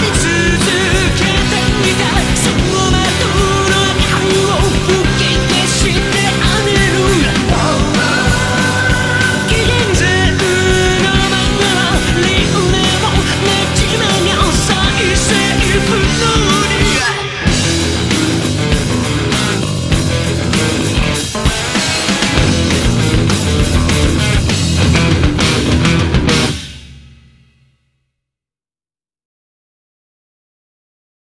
続けてみた。い